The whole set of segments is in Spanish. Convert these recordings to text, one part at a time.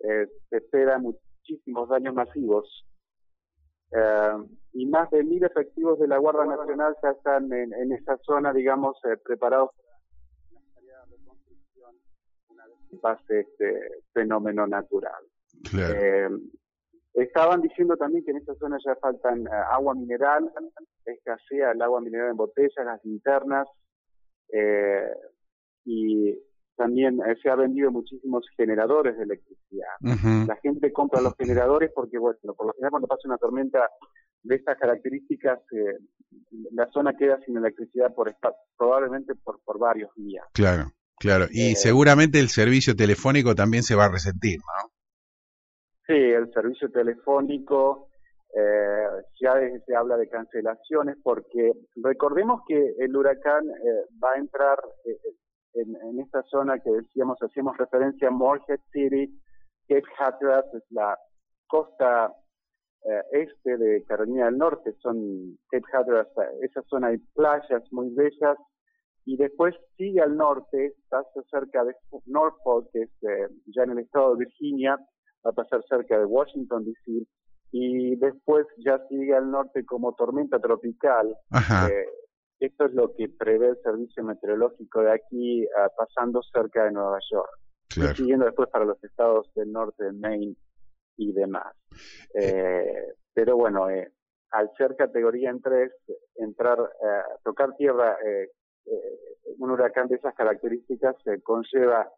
eh, se esperan muchísimos daños masivos eh, y más de mil efectivos de la Guardia Nacional ya están en, esa zona, digamos, eh, preparados para la reconstrucción una vez que pase este fenómeno natural. Eh, estaban diciendo también que en esta zona ya faltan agua mineral, escasea el agua mineral en botellas, las linternas, y también eh, se ha vendido muchísimos generadores de electricidad. La gente compra los generadores porque, bueno, por lo general cuando pasa una tormenta de estas características, eh, la zona queda sin electricidad por probablemente por, por varios días. Claro, claro. Y eh, seguramente el servicio telefónico también se va a resentir, ¿no? Sí, el servicio telefónico, ya se habla de cancelaciones porque recordemos que el huracán va a entrar en, esta zona que decíamos, hacíamos referencia a Morehead City, Cape Hatteras, es la costa eh, este de Carolina del Norte, son Cape Hatteras, esa zona hay playas muy bellas, y después sigue al norte, pasa cerca de Norfolk, que es eh, ya en el estado de Virginia, va a pasar cerca de Washington, D.C., y después ya sigue al norte como tormenta tropical, eh, esto es lo que prevé el servicio meteorológico de aquí, pasando cerca de Nueva York. Y siguiendo después para los estados del norte de Maine y demás. Eh, pero bueno, eh, al ser categoría en tres, entrar, eh, tocar tierra, eh, un huracán de esas características conlleva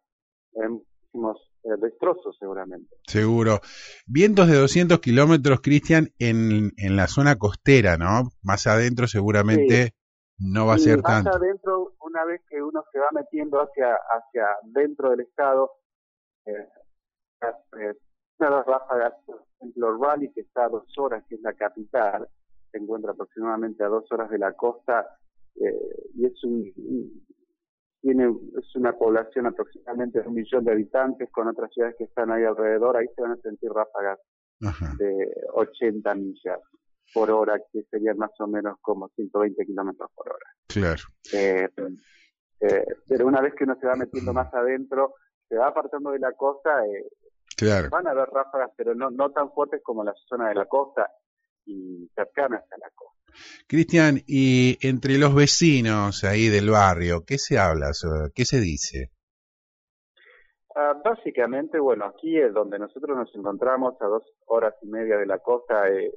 muchísimos destrozos seguramente. Seguro. Vientos de 200 kilómetros, Cristian, en, en la zona costera, ¿no? Más adentro seguramente no va a ser tanto. adentro, una vez que uno se va metiendo hacia hacia dentro del estado, eh, eh, las ráfagas, por ejemplo, Raleigh, que está a dos horas, que es la capital, se encuentra aproximadamente a dos horas de la costa eh, y es un, tiene es una población aproximadamente de un millón de habitantes con otras ciudades que están ahí alrededor, ahí se van a sentir ráfagas de 80 millas por hora, que serían más o menos como 120 kilómetros por hora. Claro. Eh, eh, pero una vez que uno se va metiendo más adentro, se va apartando de la costa, eh, claro. van a haber ráfagas, pero no, no tan fuertes como la zona de la costa y cercanas a la costa. Cristian, y entre los vecinos ahí del barrio, ¿qué se habla? ¿Qué se dice? Ah, básicamente, bueno, aquí es donde nosotros nos encontramos a dos horas y media de la costa, eh,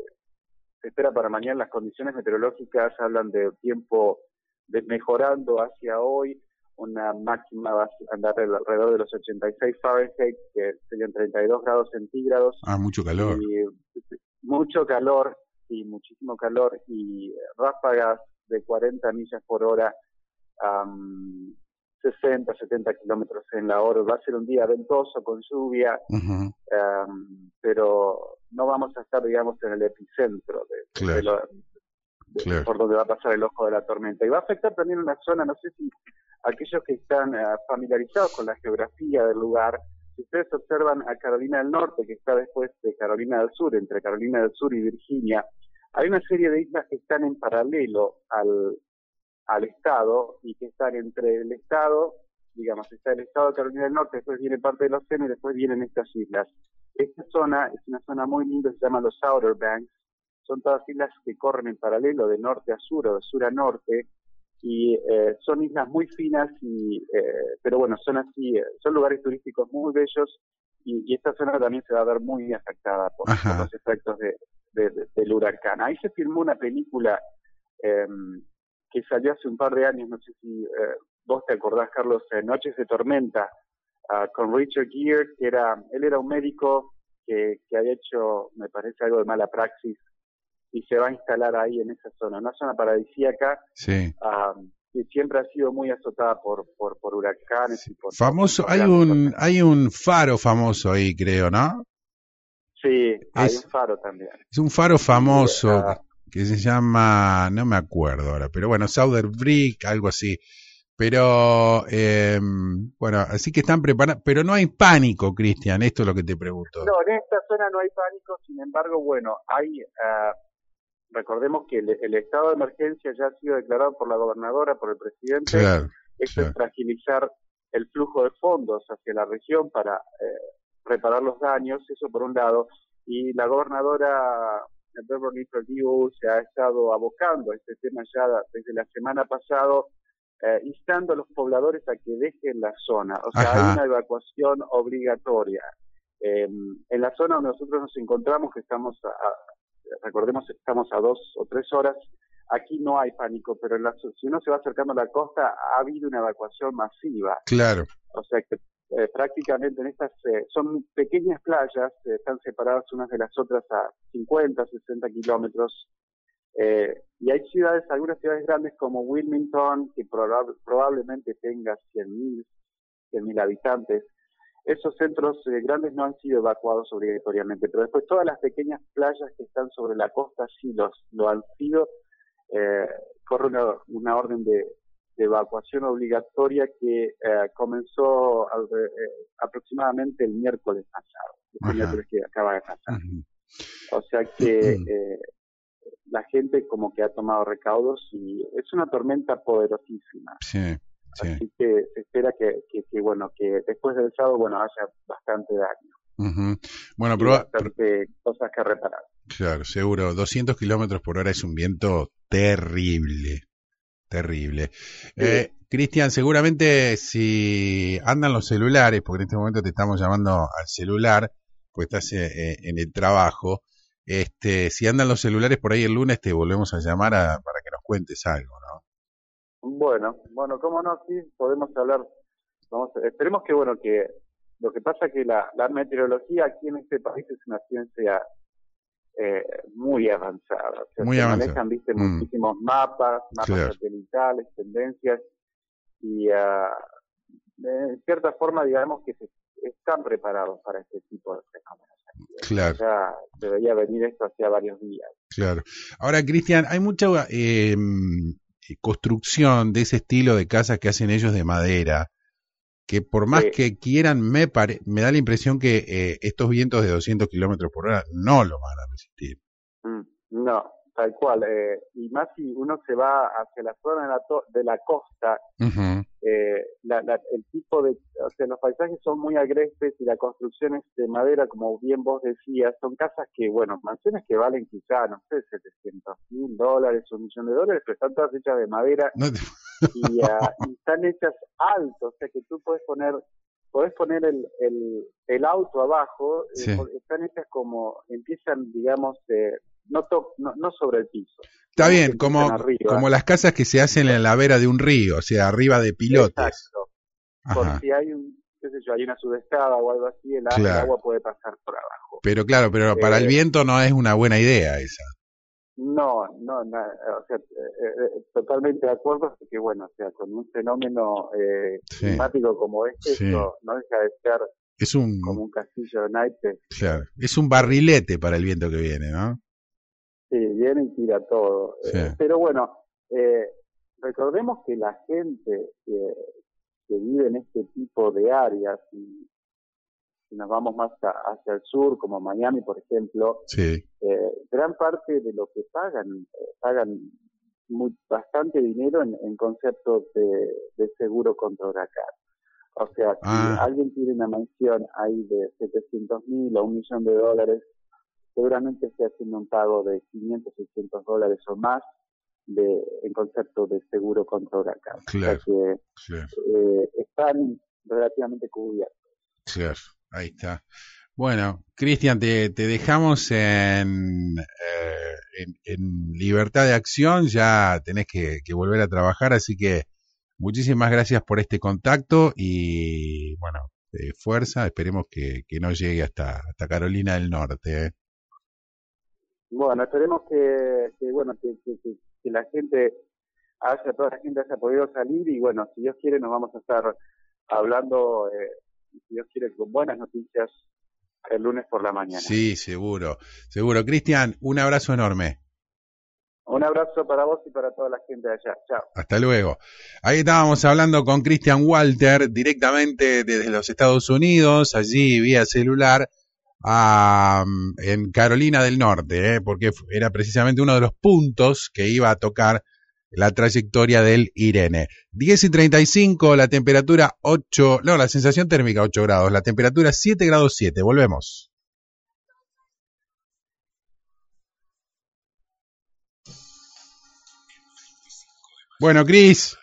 se espera para mañana las condiciones meteorológicas hablan de tiempo de mejorando hacia hoy, una máxima va a andar alrededor de los 86 Fahrenheit, que serían 32 grados centígrados. Ah, mucho calor. Y, mucho calor y muchísimo calor y ráfagas de 40 millas por hora, 60, 70 kilómetros en la hora. Va a ser un día ventoso con lluvia, pero no vamos a estar, digamos, en el epicentro de, por donde va a pasar el ojo de la tormenta. Y va a afectar también una zona, no sé si aquellos que están eh, familiarizados con la geografía del lugar, si ustedes observan a Carolina del Norte, que está después de Carolina del Sur, entre Carolina del Sur y Virginia, hay una serie de islas que están en paralelo al, al estado y que están entre el estado, digamos, está el estado de Carolina del Norte, después viene parte del océano y después vienen estas islas. Esta zona es una zona muy linda, se llama los Outer Banks, son todas islas que corren en paralelo de norte a sur o de sur a norte y eh, son islas muy finas y eh, pero bueno son así eh, son lugares turísticos muy bellos y, esta zona también se va a ver muy afectada por, los efectos de, del huracán. Ahí se filmó una película em, que salió hace un par de años, no sé si eh, vos te acordás, Carlos, Noches de Tormenta, ah, con Richard Gere, que era, él era un médico que, que había hecho, me parece, algo de mala praxis y se va a instalar ahí en esa zona, una zona paradisíaca. Sí. Ah, que siempre ha sido muy azotada por, por, por huracanes y por... Famoso, hay un, hay un faro famoso ahí, creo, ¿no? Sí, hay un faro también. Es un faro famoso. Ah, que se llama, no me acuerdo ahora, pero bueno, Southern Brick, algo así. Pero, eh, bueno, así que están preparados, pero no hay pánico, Cristian, esto es lo que te pregunto. No, en esta zona no hay pánico, sin embargo, bueno, hay, uh, recordemos que el, estado de emergencia ya ha sido declarado por la gobernadora, por el presidente. Claro, Esto es fragilizar el flujo de fondos hacia la región para reparar los daños, eso por un lado, y la gobernadora Beverly Perdue se ha estado abocando a este tema ya desde la semana pasada, eh, instando a los pobladores a que dejen la zona. O sea, hay una evacuación obligatoria. Em, en la zona donde nosotros nos encontramos, que estamos, a, recordemos, estamos a dos o tres horas, aquí no hay pánico, pero en la, si uno se va acercando a la costa, ha habido una evacuación masiva. Claro. O sea que eh, prácticamente en estas, eh, son pequeñas playas, eh, están separadas unas de las otras a 50, 60 kilómetros, y hay ciudades, algunas ciudades grandes como Wilmington, que probablemente tenga 100.000 100 habitantes. Esos centros grandes no han sido evacuados obligatoriamente, pero después todas las pequeñas playas que están sobre la costa sí los, lo han sido. corre una orden de, de evacuación obligatoria que eh, comenzó eh, aproximadamente el miércoles pasado, el miércoles que acaba de pasar. O sea que eh, la gente como que ha tomado recaudos y es una tormenta poderosísima. Sí, Así que se espera que, que, bueno, que después del sábado, bueno, haya bastante daño. Bueno, pero... Bastante cosas que reparar. Claro, seguro. 200 kilómetros por hora es un viento terrible. Terrible. Eh, Cristian, seguramente si andan los celulares, porque en este momento te estamos llamando al celular, pues estás eh, eh, en el trabajo, este, si andan los celulares por ahí el lunes te volvemos a llamar para que nos cuentes algo, ¿no? Bueno, bueno, cómo no, sí, podemos hablar. Vamos, esperemos que, bueno, que lo que pasa es que la, la meteorología aquí en este país es una ciencia eh, muy avanzada. muy se manejan, viste, mm. muchísimos mapas, mapas satelitales, tendencias, y uh, de cierta forma, digamos que se, están preparados para este tipo de fenómenos. Claro. Ya debería venir esto hacía varios días. Claro. Ahora, Cristian, hay mucha eh, construcción de ese estilo de casas que hacen ellos de madera que por más que quieran, me, me da la impresión que eh, estos vientos de 200 kilómetros por hora no lo van a resistir. Mm, no, tal cual. Eh, y más si uno se va hacia la zona de la, de la costa, eh, el tipo de, o sea, los paisajes son muy agrestes y la construcción es de madera, como bien vos decías, son casas que, bueno, mansiones que valen quizá, no sé, 700 mil dólares, un millón de dólares, pero están todas hechas de madera y, ah, y, están hechas alto, o sea que tú puedes poner podés poner el, el, el auto abajo, eh, están hechas como, empiezan, digamos, eh, no, no, sobre el piso. Está bien, como, como las casas que se hacen en la vera de un río, o sea, arriba de pilotes. Exacto. Por si hay un, qué sé yo, hay una sudestada o algo así, el, agua puede pasar por abajo. Pero claro, pero para el eh, viento no es una buena idea esa. No, no, no o sea, eh, eh, totalmente de acuerdo, porque bueno, o sea, con un fenómeno climático como este, no, deja de ser es un, como un castillo de naipes. Claro, es un barrilete para el viento que viene, ¿no? Sí, viene y tira todo. Eh, pero bueno, eh, recordemos que la gente que, vive en este tipo de áreas, y si nos vamos más hacia el sur, como Miami, por ejemplo, sí. eh, gran parte de lo que pagan, eh, pagan muy, bastante dinero en, en conceptos de, seguro contra huracán. O sea, si ah. alguien tiene una mansión ahí de 700 mil o un millón de dólares, seguramente esté haciendo un pago de 500, 600 dólares o más de, en concepto de seguro contra huracán. Claro, que eh, están relativamente cubiertos. Claro, ahí está. Bueno, Cristian, te, te, dejamos en, eh, en, libertad de acción, ya tenés que, volver a trabajar, así que muchísimas gracias por este contacto y bueno, fuerza, esperemos que, que no llegue hasta, hasta Carolina del Norte. Bueno, esperemos que, bueno, que, la gente haya, toda la gente haya podido salir y bueno, si Dios quiere nos vamos a estar hablando, eh, si Dios quiere, con buenas noticias el lunes por la mañana. Sí, seguro, seguro. Cristian, un abrazo enorme. Un abrazo para vos y para toda la gente de allá. Chao. Hasta luego. Ahí estábamos hablando con Cristian Walter directamente desde los Estados Unidos, allí vía celular a, en Carolina del Norte, ¿eh? porque era precisamente uno de los puntos que iba a tocar la trayectoria del Irene. 10 y 35, la temperatura 8, no, la sensación térmica 8 grados, la temperatura 7 grados 7. Volvemos. Bueno, Cris,